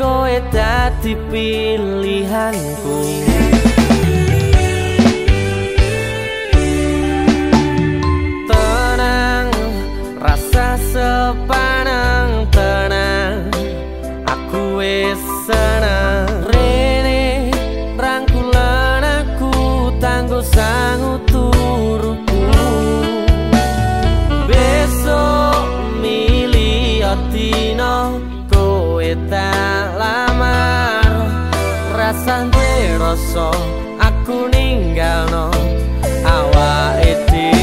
Kowe dadi pilihanku Rasane rasa aku ninggalno. Awake dhewe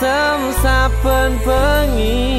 semsapen pengi.